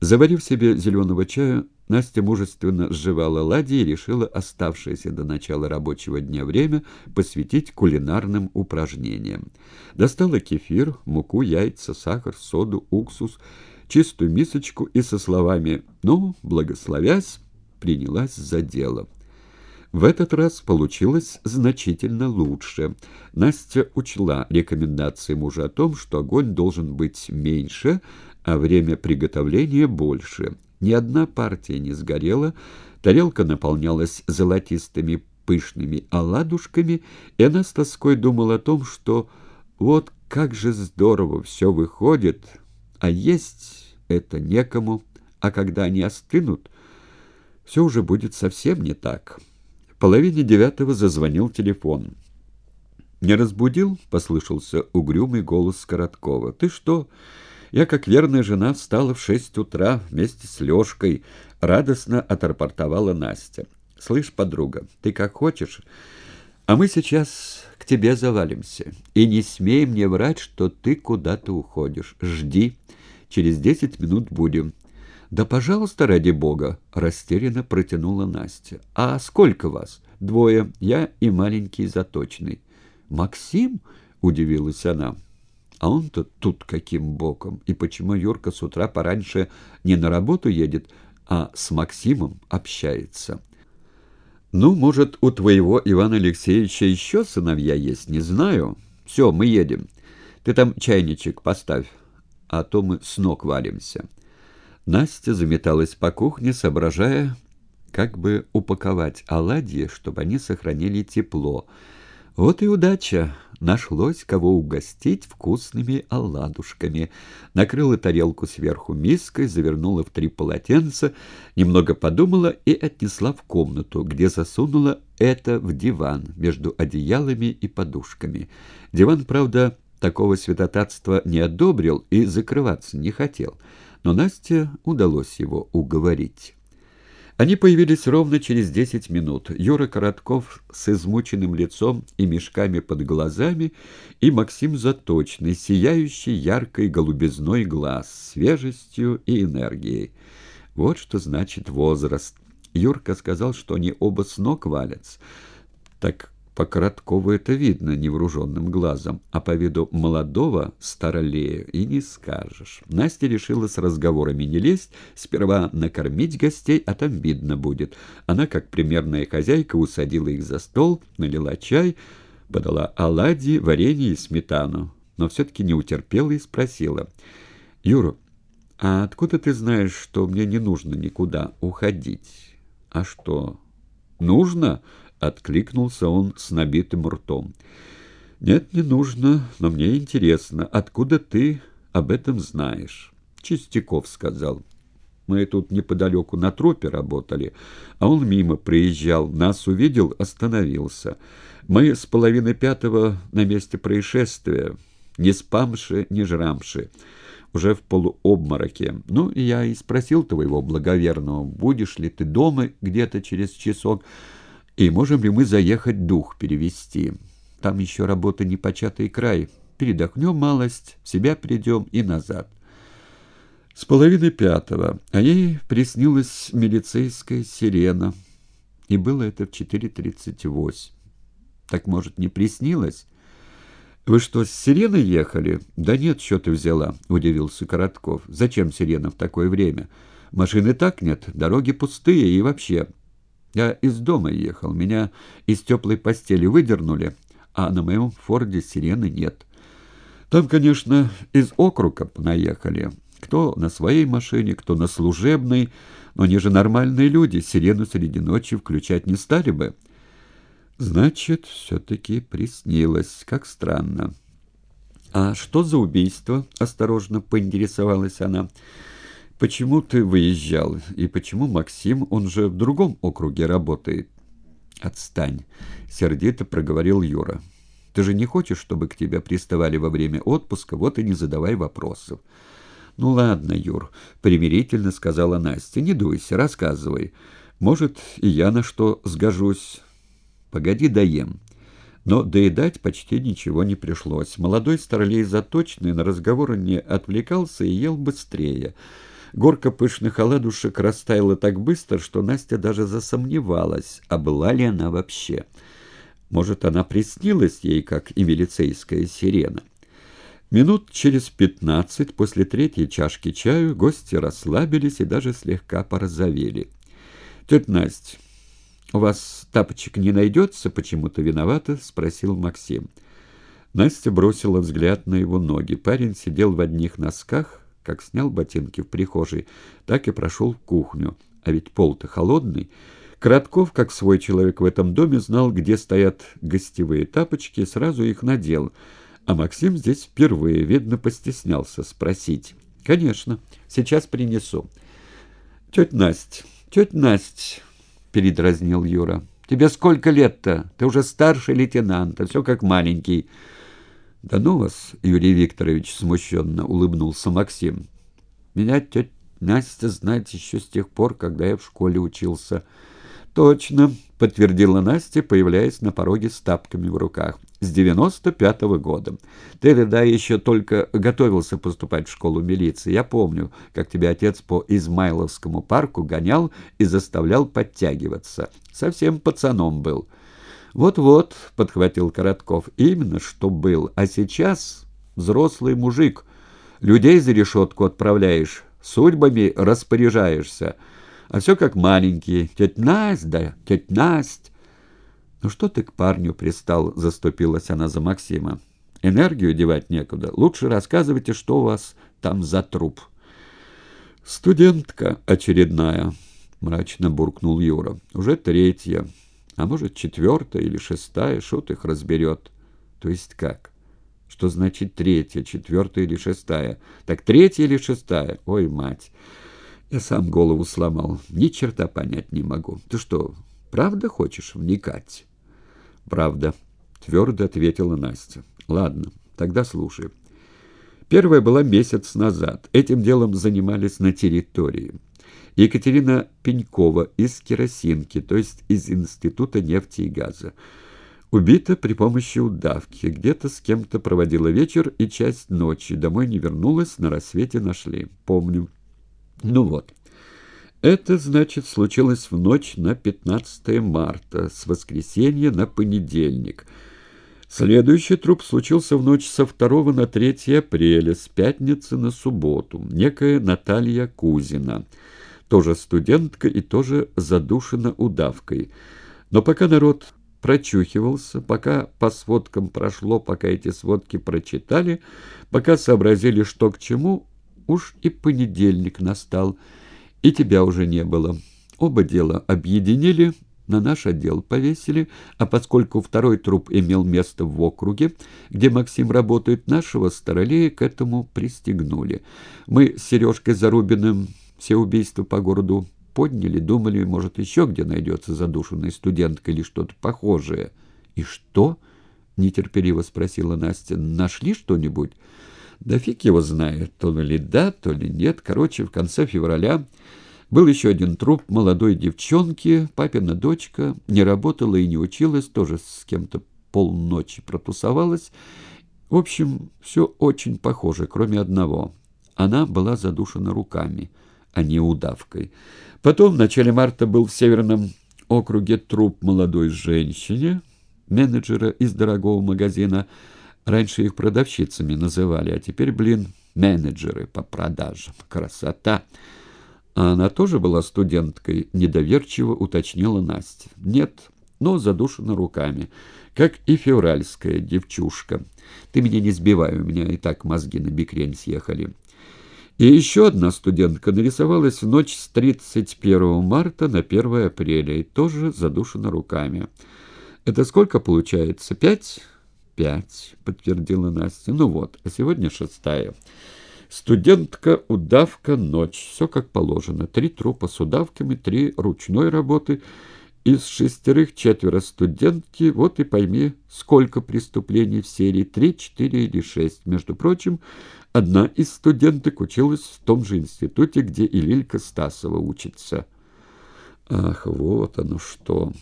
Заварив себе зеленого чая, Настя мужественно сживала ладьи и решила оставшееся до начала рабочего дня время посвятить кулинарным упражнениям. Достала кефир, муку, яйца, сахар, соду, уксус, чистую мисочку и со словами «ну, благословясь», принялась за дело. В этот раз получилось значительно лучше. Настя учла рекомендации мужа о том, что огонь должен быть меньше, а время приготовления больше. Ни одна партия не сгорела, тарелка наполнялась золотистыми пышными оладушками, и она с тоской думала о том, что вот как же здорово все выходит, а есть это некому, а когда они остынут, все уже будет совсем не так. Половине девятого зазвонил телефон. «Не разбудил?» — послышался угрюмый голос Короткова. «Ты что?» Я, как верная жена, встала в шесть утра вместе с Лешкой. Радостно отрапортовала Настя. «Слышь, подруга, ты как хочешь, а мы сейчас к тебе завалимся. И не смей мне врать, что ты куда-то уходишь. Жди. Через десять минут будем». «Да, пожалуйста, ради бога!» — растерянно протянула Настя. «А сколько вас?» «Двое. Я и маленький заточный». «Максим?» — удивилась она. А он-то тут каким боком? И почему Юрка с утра пораньше не на работу едет, а с Максимом общается? Ну, может, у твоего Ивана Алексеевича еще сыновья есть, не знаю. Все, мы едем. Ты там чайничек поставь, а то мы с ног валимся. Настя заметалась по кухне, соображая, как бы упаковать оладьи, чтобы они сохранили тепло, вот и удача. Нашлось, кого угостить вкусными оладушками. Накрыла тарелку сверху миской, завернула в три полотенца, немного подумала и отнесла в комнату, где засунула это в диван между одеялами и подушками. Диван, правда, такого святотатства не одобрил и закрываться не хотел, но Насте удалось его уговорить. Они появились ровно через десять минут. Юра Коротков с измученным лицом и мешками под глазами, и Максим Заточный, сияющий яркой голубизной глаз, свежестью и энергией. Вот что значит возраст. Юрка сказал, что они оба с ног валятся. Так по Короткову это видно невооруженным глазом, а по виду молодого старолея и не скажешь. Настя решила с разговорами не лезть, сперва накормить гостей, а там видно будет. Она, как примерная хозяйка, усадила их за стол, налила чай, подала оладьи, варенье и сметану, но все-таки не утерпела и спросила. «Юра, а откуда ты знаешь, что мне не нужно никуда уходить?» «А что, нужно?» — откликнулся он с набитым ртом. «Нет, не нужно, но мне интересно, откуда ты об этом знаешь?» Чистяков сказал. «Мы тут неподалеку на тропе работали, а он мимо приезжал, нас увидел, остановился. Мы с половины пятого на месте происшествия, не спамши, не жрамши» уже в полуобмороке. Ну, я и спросил твоего благоверного, будешь ли ты дома где-то через часок, и можем ли мы заехать дух перевести? Там еще работа непочатый край. Передохнем малость, в себя придем и назад. С половины пятого, а ей приснилась милицейская сирена. И было это в 4.38. Так, может, не приснилось? «Вы что, с сиреной ехали?» «Да нет, что ты взяла», — удивился Коротков. «Зачем сирена в такое время? Машины так нет, дороги пустые и вообще...» Я из дома ехал, меня из теплой постели выдернули, а на моем форде сирены нет. Там, конечно, из округа наехали. Кто на своей машине, кто на служебной, но они же нормальные люди, сирену среди ночи включать не стали бы. Значит, все-таки приснилось, как странно. «А что за убийство?» — осторожно поинтересовалась она. Почему ты выезжал? И почему Максим, он же в другом округе работает? Отстань, сердито проговорил Юра. Ты же не хочешь, чтобы к тебе приставали во время отпуска, вот и не задавай вопросов. Ну ладно, Юр, примирительно сказала Настя. Не дуйся, рассказывай. Может, и я на что сгожусь. Погоди, доем. Но доедать почти ничего не пришлось. Молодой старлей заточный на разговоры не отвлекался и ел быстрее. Горка пышных оладушек растаяла так быстро, что Настя даже засомневалась, а была ли она вообще. Может, она приснилась ей, как и милицейская сирена. Минут через пятнадцать после третьей чашки чаю гости расслабились и даже слегка порозовели. «Тетя Настя, у вас тапочек не найдется?» — почему-то виновата, — спросил Максим. Настя бросила взгляд на его ноги. Парень сидел в одних носках, как снял ботинки в прихожей, так и прошел в кухню. А ведь пол-то холодный. Коротков, как свой человек в этом доме, знал, где стоят гостевые тапочки, и сразу их надел — а Максим здесь впервые, видно, постеснялся спросить. «Конечно, сейчас принесу». «Тетя Настя, тетя Настя», — передразнил Юра, — «тебе сколько лет-то? Ты уже старший лейтенант, а все как маленький». «Да ну вас, Юрий Викторович», — смущенно улыбнулся Максим. «Меня тетя Настя знает еще с тех пор, когда я в школе учился». «Точно», — подтвердила Настя, появляясь на пороге с тапками в руках с девяносто пятого года. Ты тогда еще только готовился поступать в школу милиции. Я помню, как тебя отец по Измайловскому парку гонял и заставлял подтягиваться. Совсем пацаном был. «Вот-вот», — подхватил Коротков, — «именно что был. А сейчас взрослый мужик. Людей за решетку отправляешь, судьбами распоряжаешься. А все как маленький. Тетя Насть, да, тетя Насть». «Ну что ты к парню пристал?» — заступилась она за Максима. «Энергию девать некуда. Лучше рассказывайте, что у вас там за труп». «Студентка очередная», — мрачно буркнул Юра. «Уже третья, а может, четвертая или шестая, шут их разберет». «То есть как?» «Что значит третья, четвертая или шестая?» «Так третья или шестая? Ой, мать!» Я сам голову сломал. Ни черта понять не могу. Ты что, Правда хочешь вникать?» «Правда», — твердо ответила Настя. «Ладно, тогда слушай. Первая была месяц назад. Этим делом занимались на территории. Екатерина Пенькова из керосинки, то есть из Института нефти и газа. Убита при помощи удавки. Где-то с кем-то проводила вечер и часть ночи. Домой не вернулась, на рассвете нашли. Помню. Ну вот. Это, значит, случилось в ночь на 15 марта, с воскресенья на понедельник. Следующий труп случился в ночь со 2 на 3 апреля, с пятницы на субботу. Некая Наталья Кузина, тоже студентка и тоже задушена удавкой. Но пока народ прочухивался, пока по сводкам прошло, пока эти сводки прочитали, пока сообразили, что к чему, уж и понедельник настал – и тебя уже не было. Оба дела объединили, на наш отдел повесили, а поскольку второй труп имел место в округе, где Максим работает, нашего старолея к этому пристегнули. Мы с Сережкой Зарубиным все убийства по городу подняли, думали, может, еще где найдется задушенная студентка или что-то похожее. «И что?» — нетерпеливо спросила Настя. «Нашли что-нибудь?» Да фиг его знает, то ли да, то ли нет. Короче, в конце февраля был еще один труп молодой девчонки, папина дочка, не работала и не училась, тоже с кем-то полночи протусовалась. В общем, все очень похоже, кроме одного. Она была задушена руками, а не удавкой. Потом в начале марта был в Северном округе труп молодой женщины, менеджера из дорогого магазина, Раньше их продавщицами называли, а теперь, блин, менеджеры по продажам. Красота! А она тоже была студенткой, недоверчиво уточнила Настя. Нет, но задушена руками, как и февральская девчушка. Ты меня не сбивай, у меня и так мозги на бикрень съехали. И еще одна студентка нарисовалась в ночь с 31 марта на 1 апреля и тоже задушена руками. Это сколько получается? Пять? пять», — подтвердила Настя. «Ну вот, а сегодня шестая. Студентка, удавка, ночь. Все как положено. Три трупа с удавками, три ручной работы. Из шестерых четверо студентки. Вот и пойми, сколько преступлений в серии. Три, четыре или шесть. Между прочим, одна из студенток училась в том же институте, где и Лилька Стасова учится». «Ах, вот оно что!»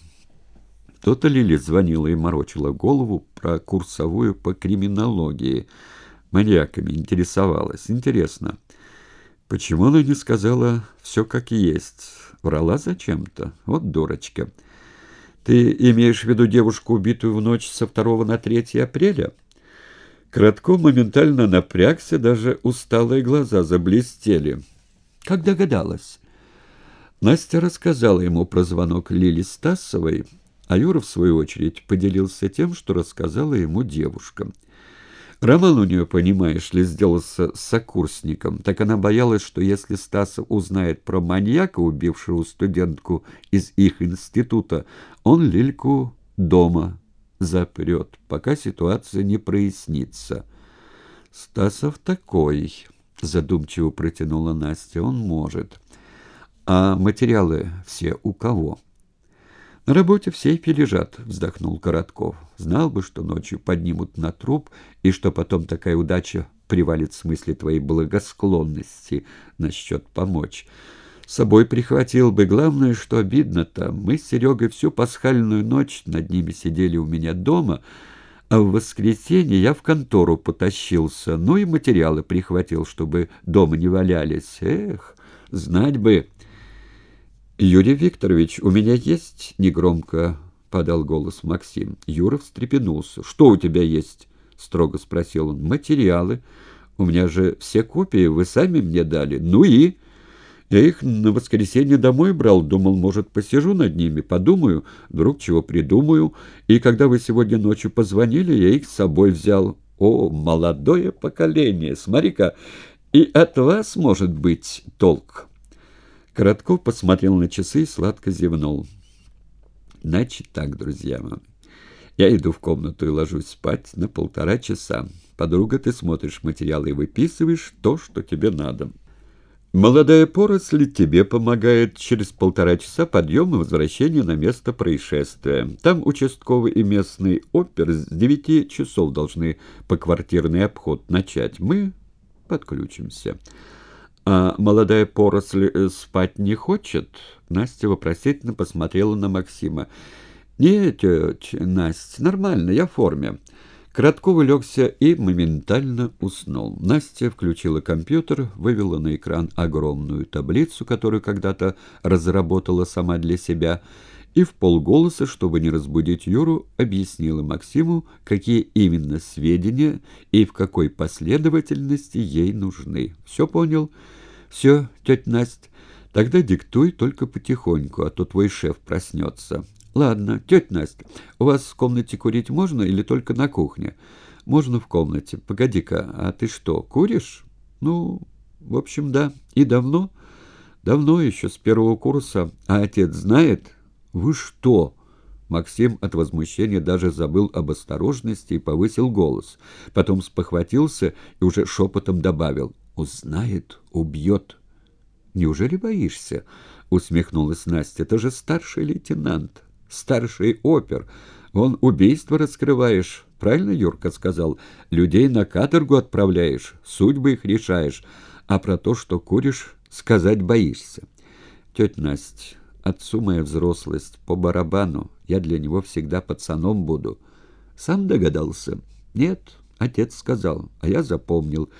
То-то Лили звонила и морочила голову про курсовую по криминологии. Маньяками интересовалась. Интересно, Почему она не сказала все как есть? Врала зачем-то? Вот дурочка. Ты имеешь в виду девушку, убитую в ночь со 2 на 3 апреля? Кратко моментально напрягся, даже усталые глаза заблестели. Как догадалась? Настя рассказала ему про звонок Лили Стасовой, а Юра, в свою очередь, поделился тем, что рассказала ему девушка. Роман у нее, понимаешь ли, сделался сокурсником. Так она боялась, что если Стасов узнает про маньяка, убившего студентку из их института, он Лильку дома запрет, пока ситуация не прояснится. «Стасов такой», — задумчиво протянула Настя, — «он может». «А материалы все у кого?» «На работе в сейфе лежат», — вздохнул Коротков. «Знал бы, что ночью поднимут на труп, и что потом такая удача привалит в смысле твоей благосклонности насчет помочь». С собой прихватил бы. Главное, что обидно-то, мы с Серегой всю пасхальную ночь над ними сидели у меня дома, а в воскресенье я в контору потащился, ну и материалы прихватил, чтобы дома не валялись. Эх, знать бы... «Юрий Викторович, у меня есть?» — негромко подал голос Максим. Юра встрепенулся. «Что у тебя есть?» — строго спросил он. «Материалы. У меня же все копии вы сами мне дали. Ну и...» Я их на воскресенье домой брал, думал, может, посижу над ними, подумаю, вдруг чего придумаю. И когда вы сегодня ночью позвонили, я их с собой взял. О, молодое поколение, смотри-ка, и от вас может быть толк. Коротков посмотрел на часы и сладко зевнул. Значит так, друзья мои. Я иду в комнату и ложусь спать на полтора часа. Подруга, ты смотришь материалы и выписываешь то, что тебе надо. Молодая поросль тебе помогает через полтора часа подъем и возвращение на место происшествия. Там участковый и местный опер с девяти часов должны поквартирный обход начать. Мы подключимся. А молодая поросль э, спать не хочет? Настя вопросительно посмотрела на Максима. «Нет, тетя Настя, нормально, я в форме». Коротков легся и моментально уснул. Настя включила компьютер, вывела на экран огромную таблицу, которую когда-то разработала сама для себя, и в полголоса, чтобы не разбудить Юру, объяснила Максиму, какие именно сведения и в какой последовательности ей нужны. «Все понял?» «Все, тетя Настя. Тогда диктуй только потихоньку, а то твой шеф проснется». «Ладно, тетя Настя, у вас в комнате курить можно или только на кухне?» «Можно в комнате. Погоди-ка, а ты что, куришь?» «Ну, в общем, да. И давно?» «Давно, еще с первого курса. А отец знает?» «Вы что?» Максим от возмущения даже забыл об осторожности и повысил голос. Потом спохватился и уже шепотом добавил. «Узнает, убьет». «Неужели боишься?» — усмехнулась Настя. «Это же старший лейтенант» старший опер. Вон убийство раскрываешь, правильно Юрка сказал? Людей на каторгу отправляешь, судьбы их решаешь, а про то, что куришь, сказать боишься. Тетя Настя, отцу моя взрослость по барабану, я для него всегда пацаном буду. Сам догадался? Нет, отец сказал, а я запомнил.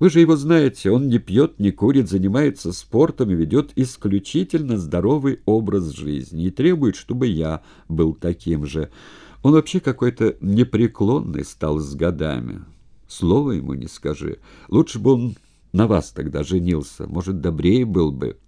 Вы же его знаете, он не пьет, не курит, занимается спортом и ведет исключительно здоровый образ жизни и требует, чтобы я был таким же. Он вообще какой-то непреклонный стал с годами. Слова ему не скажи. Лучше бы он на вас тогда женился, может, добрее был бы».